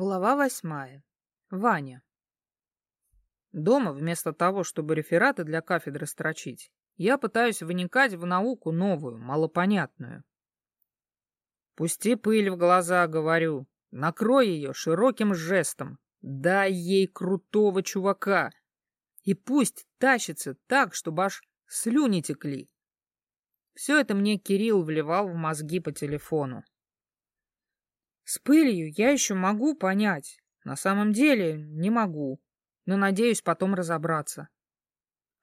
Глава восьмая. Ваня. Дома, вместо того, чтобы рефераты для кафедры строчить, я пытаюсь вникать в науку новую, малопонятную. Пусти пыль в глаза, говорю. Накрой ее широким жестом. Дай ей крутого чувака. И пусть тащится так, чтобы аж слюни текли. Все это мне Кирилл вливал в мозги по телефону. С пылью я еще могу понять. На самом деле не могу, но надеюсь потом разобраться.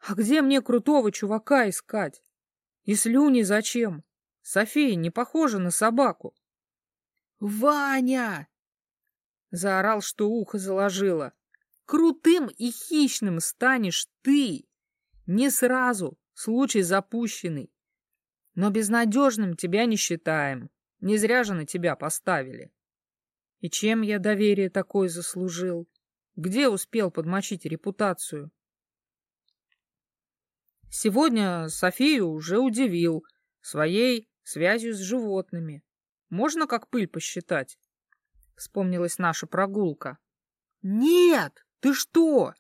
А где мне крутого чувака искать? И слюни зачем? София не похожа на собаку. «Ваня!» — заорал, что ухо заложило. «Крутым и хищным станешь ты! Не сразу, случай запущенный. Но безнадежным тебя не считаем. Не зря же на тебя поставили. И чем я доверие такое заслужил? Где успел подмочить репутацию? Сегодня Софию уже удивил своей связью с животными. Можно как пыль посчитать? Вспомнилась наша прогулка. Нет, ты что?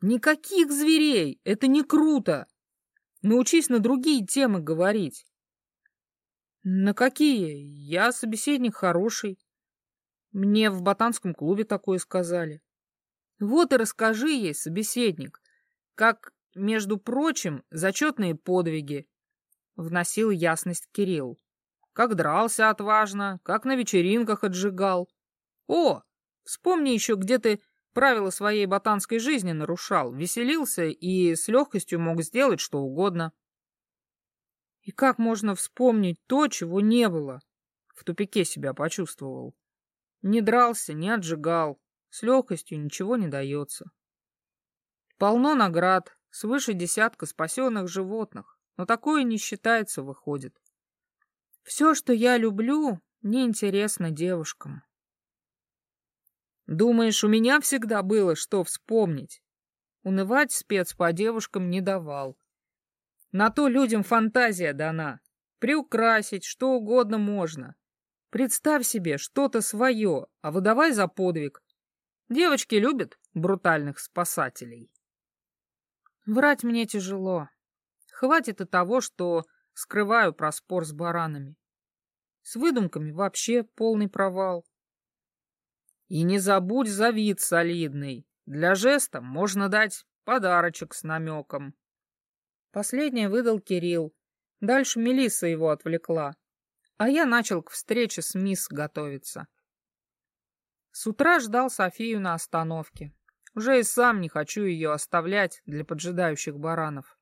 Никаких зверей, это не круто. Научись на другие темы говорить. На какие? Я собеседник хороший. Мне в ботанском клубе такое сказали. Вот и расскажи ей, собеседник, как, между прочим, зачетные подвиги, — вносил ясность Кирилл. Как дрался отважно, как на вечеринках отжигал. О, вспомни еще, где ты правила своей ботанской жизни нарушал, веселился и с легкостью мог сделать что угодно. И как можно вспомнить то, чего не было? В тупике себя почувствовал. Не дрался, не отжигал. С легкостью ничего не дается. Полно наград, свыше десятка спасенных животных, но такое не считается, выходит. Все, что я люблю, неинтересно девушкам. Думаешь, у меня всегда было что вспомнить? Унывать спец по девушкам не давал. На то людям фантазия дана. Приукрасить что угодно можно. Представь себе что-то свое, а выдавай за подвиг. Девочки любят брутальных спасателей. Врать мне тяжело. Хватит и того, что скрываю про спор с баранами. С выдумками вообще полный провал. И не забудь за вид солидный. Для жеста можно дать подарочек с намеком. Последнее выдал Кирилл. Дальше Мелисса его отвлекла а я начал к встрече с мисс готовиться. С утра ждал Софию на остановке. Уже и сам не хочу ее оставлять для поджидающих баранов.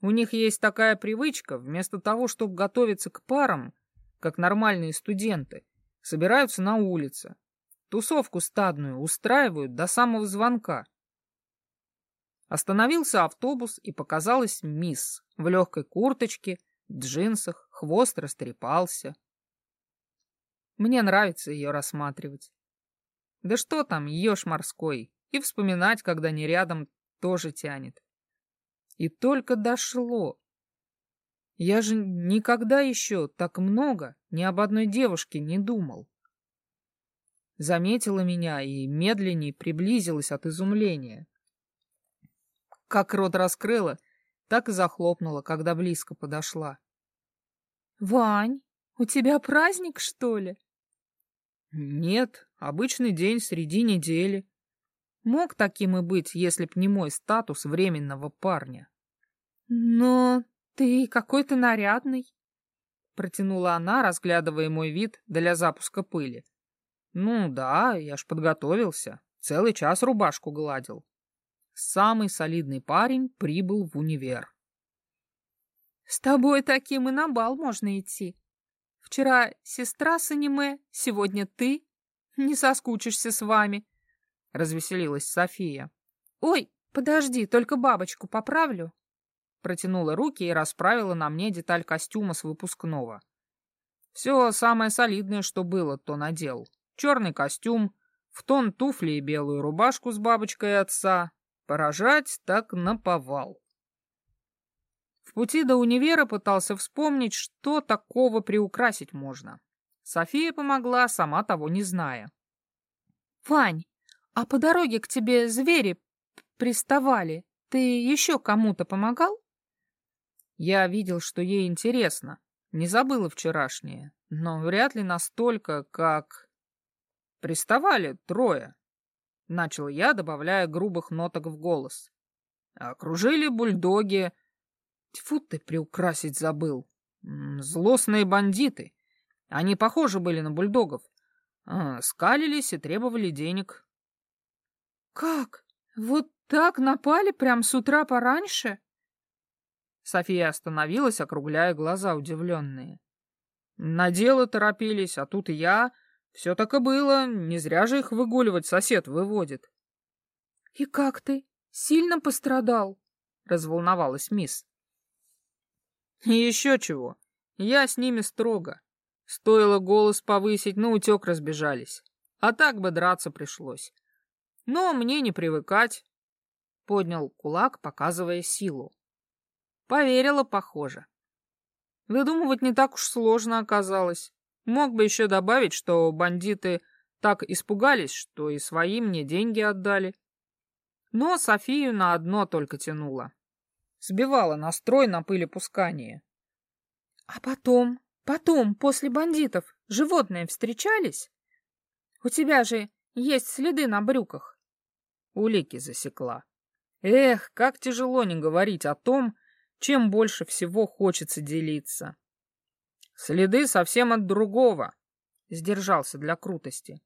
У них есть такая привычка, вместо того, чтобы готовиться к парам, как нормальные студенты, собираются на улице. Тусовку стадную устраивают до самого звонка. Остановился автобус, и показалась мисс в легкой курточке, джинсах, хвост растрепался. Мне нравится ее рассматривать. Да что там, еж морской, и вспоминать, когда не рядом, тоже тянет. И только дошло. Я же никогда еще так много ни об одной девушке не думал. Заметила меня и медленнее приблизилась от изумления. Как рот раскрыла, так и захлопнула, когда близко подошла. «Вань, у тебя праздник, что ли?» «Нет, обычный день среди недели. Мог таким и быть, если б не мой статус временного парня». «Но ты какой-то нарядный», — протянула она, разглядывая мой вид для запуска пыли. «Ну да, я ж подготовился. Целый час рубашку гладил. Самый солидный парень прибыл в универ. С тобой таким и на бал можно идти. Вчера сестра с аниме, сегодня ты. Не соскучишься с вами, — развеселилась София. Ой, подожди, только бабочку поправлю. Протянула руки и расправила на мне деталь костюма с выпускного. Все самое солидное, что было, то надел. Черный костюм, в тон туфли и белую рубашку с бабочкой отца. Поражать так наповал. В пути до универа пытался вспомнить, что такого приукрасить можно. София помогла, сама того не зная. Вань, а по дороге к тебе звери приставали. Ты еще кому-то помогал? Я видел, что ей интересно. Не забыла вчерашнее. Но вряд ли настолько, как... Приставали трое. Начал я, добавляя грубых ноток в голос. Окружили бульдоги. Тьфу ты, приукрасить забыл. Злостные бандиты. Они похожи были на бульдогов. А, скалились и требовали денег. «Как? Вот так напали прям с утра пораньше?» София остановилась, округляя глаза удивленные. На дело торопились, а тут я. Все так и было, не зря же их выгуливать сосед выводит. — И как ты? Сильно пострадал? — разволновалась мисс. — Еще чего. Я с ними строго. Стоило голос повысить, на утек разбежались. А так бы драться пришлось. Но мне не привыкать. Поднял кулак, показывая силу. Поверила, похоже. Выдумывать не так уж сложно оказалось. Мог бы еще добавить, что бандиты так испугались, что и свои мне деньги отдали. Но Софию на одно только тянуло. Сбивала настрой на пылепускание. — А потом, потом, после бандитов, животные встречались? У тебя же есть следы на брюках. Улики засекла. Эх, как тяжело не говорить о том, чем больше всего хочется делиться. Следы совсем от другого. Сдержался для крутости.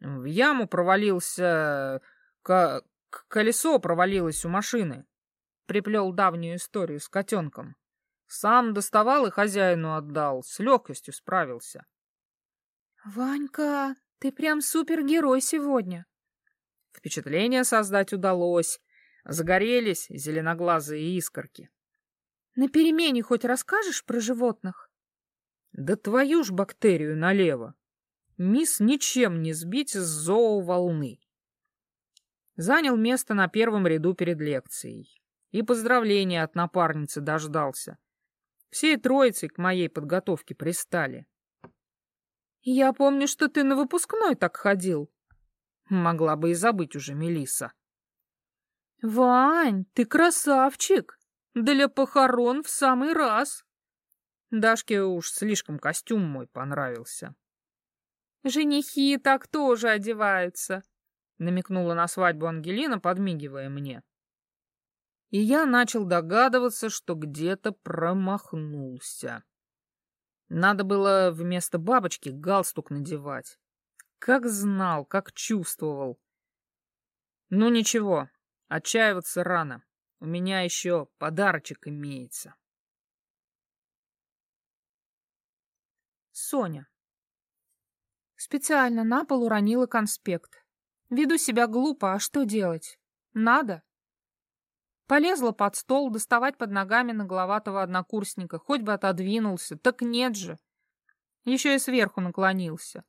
В яму провалился... К... Колесо провалилось у машины. Приплел давнюю историю с котенком. Сам доставал и хозяину отдал. С легкостью справился. «Ванька, ты прям супергерой сегодня!» Впечатление создать удалось. Загорелись зеленоглазые искорки. На перемене хоть расскажешь про животных? Да твою ж бактерию налево. Мисс ничем не сбить с зооволны. Занял место на первом ряду перед лекцией. И поздравления от напарницы дождался. Всей троицей к моей подготовке пристали. Я помню, что ты на выпускной так ходил. Могла бы и забыть уже Мелиса. Вань, ты красавчик! Для похорон в самый раз. Дашке уж слишком костюм мой понравился. Женихи так тоже одеваются, намекнула на свадьбу Ангелина, подмигивая мне. И я начал догадываться, что где-то промахнулся. Надо было вместо бабочки галстук надевать. Как знал, как чувствовал. Ну ничего, отчаиваться рано. У меня еще подарочек имеется. Соня. Специально на пол уронила конспект. Веду себя глупо, а что делать? Надо. Полезла под стол, доставать под ногами нагловатого однокурсника, хоть бы отодвинулся, так нет же. Еще и сверху наклонился.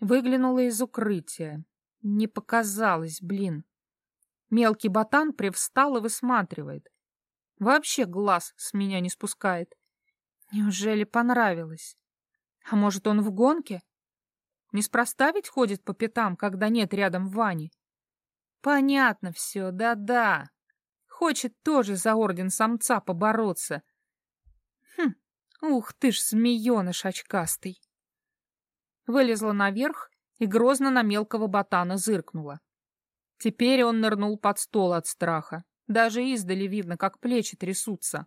Выглянула из укрытия. Не показалось, блин. Мелкий ботан привстал и высматривает. Вообще глаз с меня не спускает. Неужели понравилось? А может, он в гонке? Неспроста ведь ходит по пятам, когда нет рядом Вани? Понятно все, да-да. Хочет тоже за орден самца побороться. Хм, ух ты ж, змееныш очкастый. Вылезла наверх и грозно на мелкого ботана зыркнула. Теперь он нырнул под стол от страха. Даже издали видно, как плечи трясутся.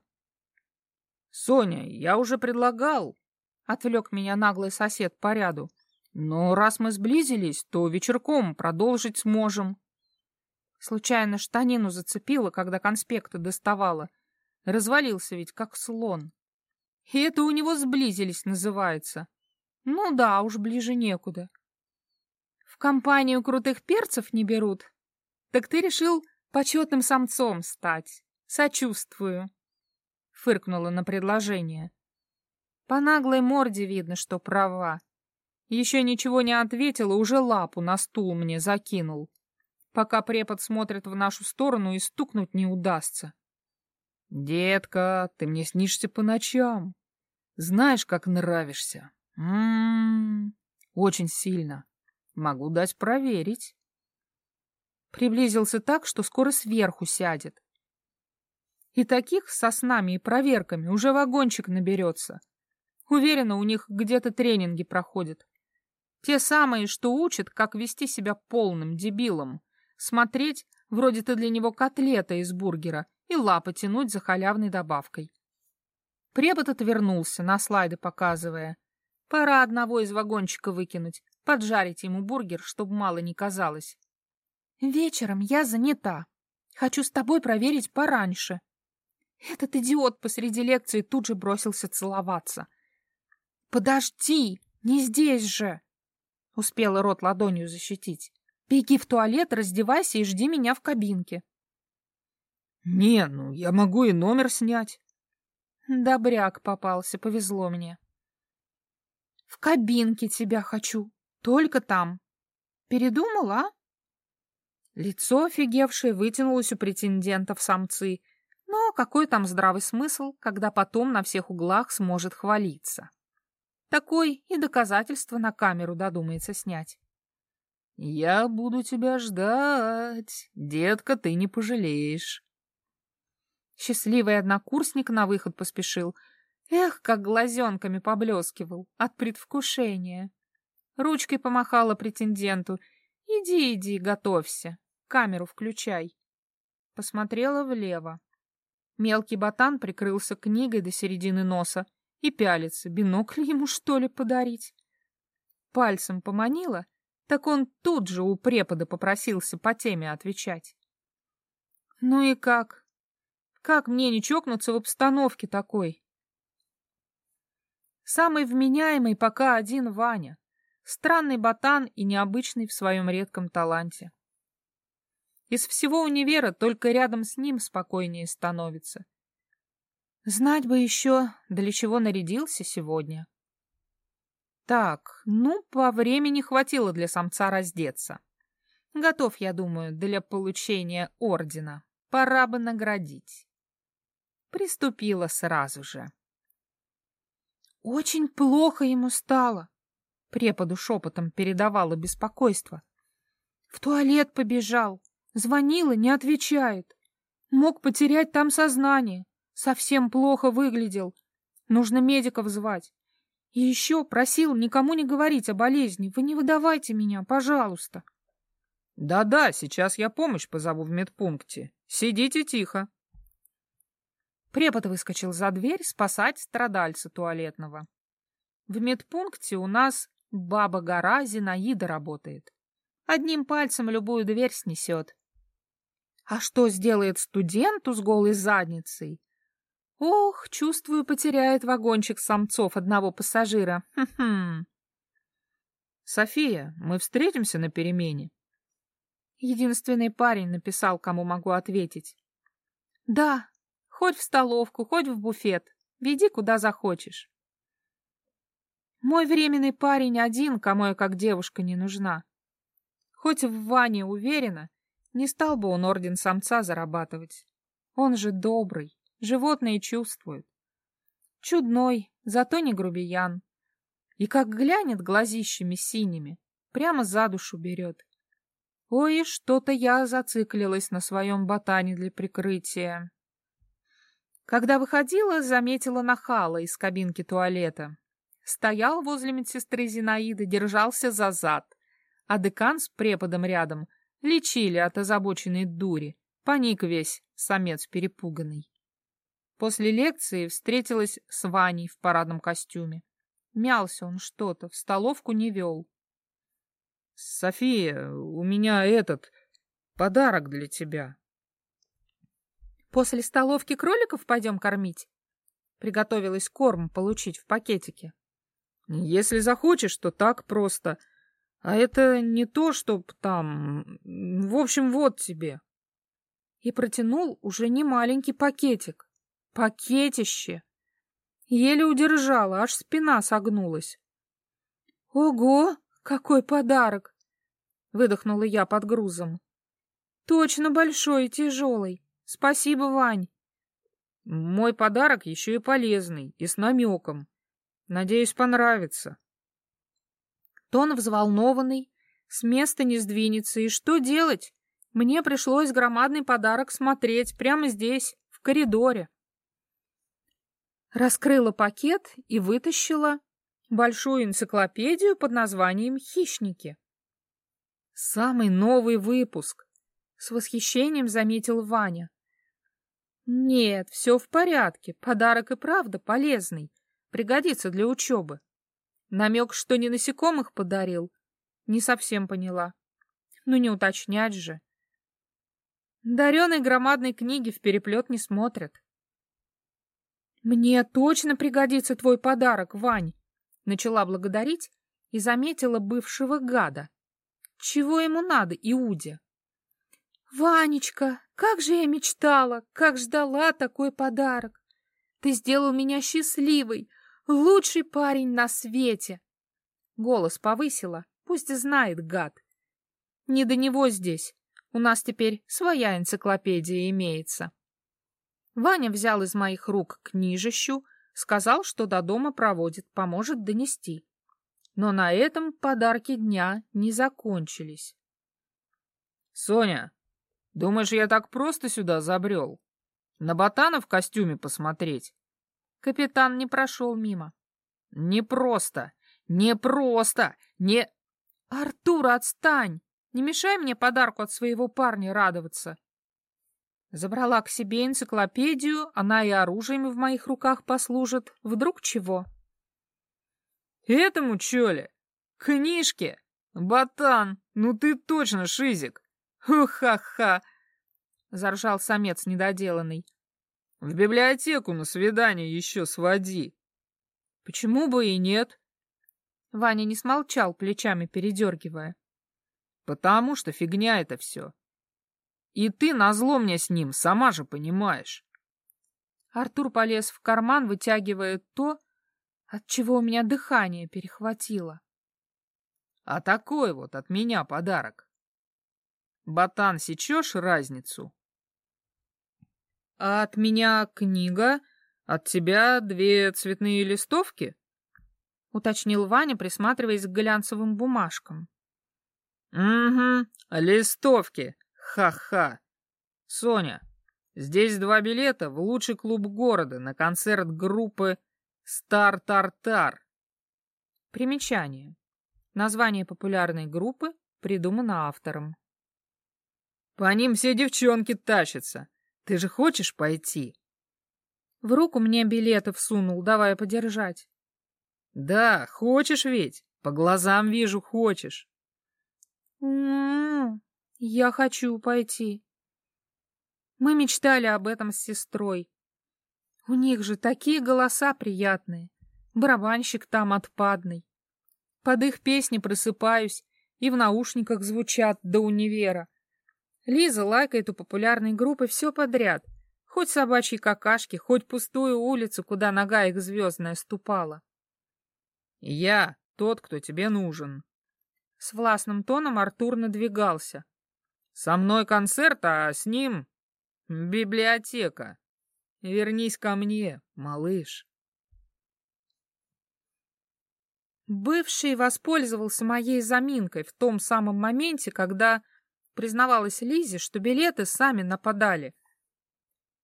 — Соня, я уже предлагал, — отвлек меня наглый сосед по ряду. — Но раз мы сблизились, то вечерком продолжить сможем. Случайно штанину зацепила, когда конспекты доставала. Развалился ведь, как слон. И это у него сблизились называется. Ну да, уж ближе некуда. В компанию крутых перцев не берут, так ты решил почетным самцом стать. Сочувствую. Фыркнула на предложение. По наглой морде видно, что права. Еще ничего не ответила, уже лапу на стул мне закинул. Пока препод смотрит в нашу сторону и стукнуть не удастся. «Детка, ты мне снишься по ночам. Знаешь, как нравишься. М -м -м, очень сильно. Могу дать проверить. Приблизился так, что скоро сверху сядет. И таких со снами и проверками уже вагончик наберется. Уверена, у них где-то тренинги проходят. Те самые, что учат, как вести себя полным дебилом. Смотреть, вроде ты для него котлета из бургера, и лапы тянуть за халявной добавкой. Препод отвернулся, на слайды показывая. Пора одного из вагончика выкинуть, поджарить ему бургер, чтобы мало не казалось. Вечером я занята. Хочу с тобой проверить пораньше. Этот идиот посреди лекции тут же бросился целоваться. Подожди, не здесь же! Успела рот ладонью защитить. Беги в туалет, раздевайся и жди меня в кабинке. Не, ну я могу и номер снять. Добряк попался, повезло мне. В кабинке тебя хочу, только там. Передумала, а? Лицо офигевшее вытянулось у претендента в самцы, но какой там здравый смысл, когда потом на всех углах сможет хвалиться? Такой и доказательство на камеру додумается снять. «Я буду тебя ждать. Детка, ты не пожалеешь». Счастливый однокурсник на выход поспешил. Эх, как глазенками поблескивал от предвкушения. Ручкой помахала претенденту. «Иди, иди, готовься. Камеру включай». Посмотрела влево. Мелкий ботан прикрылся книгой до середины носа и пялится. Бинокль ему, что ли, подарить? Пальцем поманила, так он тут же у препода попросился по теме отвечать. Ну и как? Как мне не чокнуться в обстановке такой? Самый вменяемый пока один Ваня. Странный ботан и необычный в своем редком таланте. Из всего универа только рядом с ним спокойнее становится. Знать бы еще, для чего нарядился сегодня. Так, ну, по времени хватило для самца раздеться. Готов, я думаю, для получения ордена. Пора бы наградить приступила сразу же. Очень плохо ему стало. Преподу шепотом передавала беспокойство. В туалет побежал. Звонила, не отвечает. Мог потерять там сознание. Совсем плохо выглядел. Нужно медиков звать. И еще просил никому не говорить о болезни. Вы не выдавайте меня, пожалуйста. Да-да, сейчас я помощь позову в медпункте. Сидите тихо. Препод выскочил за дверь спасать страдальца туалетного. В медпункте у нас баба-гора Зинаида работает. Одним пальцем любую дверь снесет. А что сделает студенту с голой задницей? Ох, чувствую, потеряет вагончик самцов одного пассажира. Хм-хм. София, мы встретимся на перемене? Единственный парень написал, кому могу ответить. Да, Хоть в столовку, хоть в буфет. Веди, куда захочешь. Мой временный парень один, кому я как девушка не нужна. Хоть в Ване уверена, не стал бы он орден самца зарабатывать. Он же добрый, животные чувствуют. Чудной, зато не грубиян. И как глянет глазищами синими, прямо за душу берет. Ой, что-то я зациклилась на своем ботане для прикрытия. Когда выходила, заметила нахала из кабинки туалета. Стоял возле медсестры Зинаиды, держался за зад, а декан с преподом рядом лечили от озабоченной дури, паник весь, самец перепуганный. После лекции встретилась с Ваней в парадном костюме. Мялся он что-то, в столовку не вел. — София, у меня этот подарок для тебя. После столовки кроликов пойдем кормить? Приготовилась корм получить в пакетике. Если захочешь, то так просто. А это не то, чтоб там... В общем, вот тебе. И протянул уже не маленький пакетик. Пакетище. Еле удержала, аж спина согнулась. Ого, какой подарок! Выдохнула я под грузом. Точно большой и тяжелый. Спасибо, Вань. Мой подарок еще и полезный, и с намеком. Надеюсь, понравится. Тон взволнованный, С места не сдвинется. И что делать? Мне пришлось громадный подарок смотреть прямо здесь, в коридоре. Раскрыла пакет и вытащила большую энциклопедию под названием «Хищники». Самый новый выпуск. С восхищением заметил Ваня. Нет, все в порядке. Подарок и правда полезный. Пригодится для учебы. Намек, что не насекомых подарил, не совсем поняла. Ну не уточнять же. Дареной громадной книги в переплет не смотрят. «Мне точно пригодится твой подарок, Вань!» Начала благодарить и заметила бывшего гада. Чего ему надо, Иуде? «Ванечка, как же я мечтала, как ждала такой подарок! Ты сделал меня счастливой, лучший парень на свете!» Голос повысила, пусть знает гад. «Не до него здесь, у нас теперь своя энциклопедия имеется». Ваня взял из моих рук книжищу, сказал, что до дома проводит, поможет донести. Но на этом подарки дня не закончились. «Соня, думаешь, я так просто сюда забрел? На ботана в костюме посмотреть?» Капитан не прошел мимо. «Не просто! Не просто! Не...» «Артур, отстань! Не мешай мне подарку от своего парня радоваться!» Забрала к себе энциклопедию, она и оружием в моих руках послужит. Вдруг чего? Этому чё ли? Книжки? Ботан, ну ты точно шизик. Ха-ха! Заржал самец недоделанный. В библиотеку на свидание еще своди. Почему бы и нет? Ваня не смолчал, плечами передергивая. Потому что фигня это все. И ты назло мне с ним, сама же понимаешь. Артур полез в карман, вытягивая то, от чего у меня дыхание перехватило. А такой вот от меня подарок. Ботан, сечешь разницу? А от меня книга, от тебя две цветные листовки? Уточнил Ваня, присматриваясь к глянцевым бумажкам. Угу, листовки, Ха-ха. Соня, здесь два билета в лучший клуб города на концерт группы Стар Тартар. Примечание. Название популярной группы придумано автором. По ним все девчонки тащатся. Ты же хочешь пойти? В руку мне билеты всунул, давай подержать. Да, хочешь ведь? По глазам вижу, хочешь. М-м-м, я хочу пойти. Мы мечтали об этом с сестрой. У них же такие голоса приятные. Барабанщик там отпадный. Под их песни просыпаюсь, и в наушниках звучат до универа. Лиза лайкает у популярной группы все подряд. Хоть собачьи какашки, хоть пустую улицу, куда нога их звездная ступала. «Я тот, кто тебе нужен». С властным тоном Артур надвигался. Со мной концерт, а с ним библиотека. Вернись ко мне, малыш. Бывший воспользовался моей заминкой в том самом моменте, когда признавалась Лизе, что билеты сами нападали.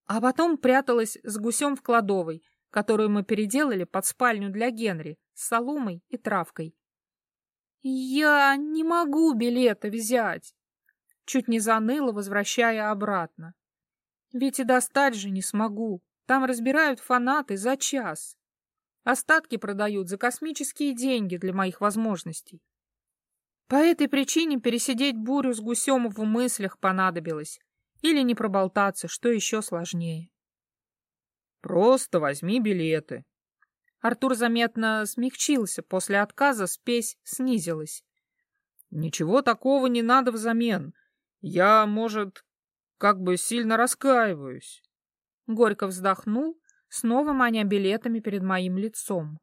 А потом пряталась с гусем в кладовой, которую мы переделали под спальню для Генри, с соломой и травкой. «Я не могу билеты взять!» Чуть не заныла, возвращая обратно. Ведь и достать же не смогу. Там разбирают фанаты за час. Остатки продают за космические деньги для моих возможностей. По этой причине пересидеть бурю с гусем в мыслях понадобилось. Или не проболтаться, что еще сложнее. Просто возьми билеты. Артур заметно смягчился, после отказа спесь снизилась. Ничего такого не надо взамен. Я, может, как бы сильно раскаиваюсь. Горько вздохнул, снова маня билетами перед моим лицом.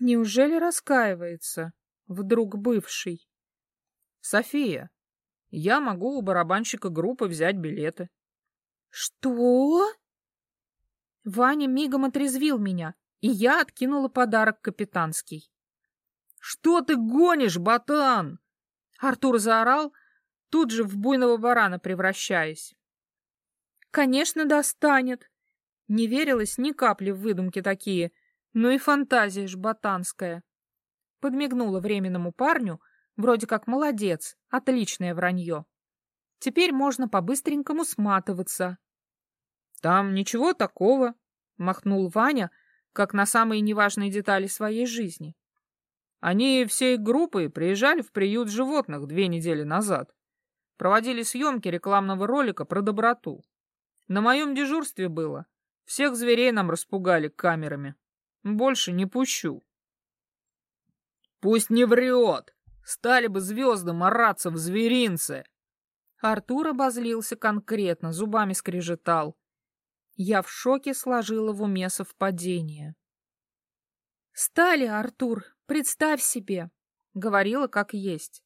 Неужели раскаивается? Вдруг бывший. София, я могу у барабанщика группы взять билеты. Что? Ваня мигом отрезвил меня, и я откинула подарок капитанский. Что ты гонишь, ботан? Артур заорал, тут же в буйного барана превращаясь. Конечно, достанет. Не верилось ни капли в выдумки такие, но и фантазия ж ботанская. Подмигнула временному парню, вроде как молодец, отличное вранье. Теперь можно по-быстренькому сматываться. — Там ничего такого, — махнул Ваня, как на самые неважные детали своей жизни. Они всей группой приезжали в приют животных две недели назад. Проводили съемки рекламного ролика про доброту. На моем дежурстве было. Всех зверей нам распугали камерами. Больше не пущу. Пусть не врет. Стали бы звезды мараться в зверинце. Артур обозлился конкретно, зубами скрежетал. Я в шоке сложила в уме совпадение. «Стали, Артур, представь себе!» — говорила как есть.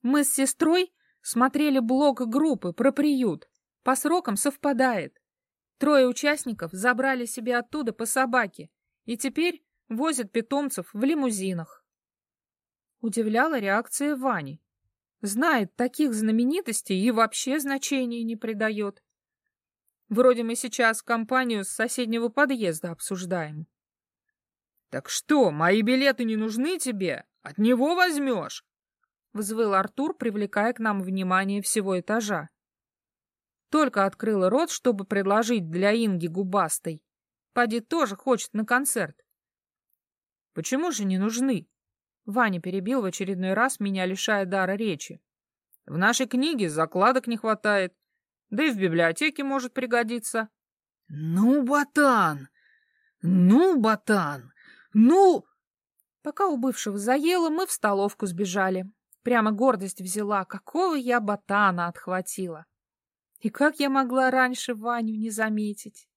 «Мы с сестрой смотрели блог группы про приют. По срокам совпадает. Трое участников забрали себе оттуда по собаке и теперь возят питомцев в лимузинах. Удивляла реакция Вани. Знает таких знаменитостей и вообще значения не придает. Вроде мы сейчас компанию с соседнего подъезда обсуждаем. — Так что, мои билеты не нужны тебе? От него возьмешь? — взвыл Артур, привлекая к нам внимание всего этажа. Только открыла рот, чтобы предложить для Инги губастой. Пади тоже хочет на концерт. Почему же не нужны? Ваня перебил в очередной раз, меня лишая дара речи. В нашей книге закладок не хватает, да и в библиотеке может пригодиться. Ну, ботан! Ну, ботан! Ну! Пока у бывшего заело, мы в столовку сбежали. Прямо гордость взяла, какого я ботана отхватила. И как я могла раньше Ваню не заметить?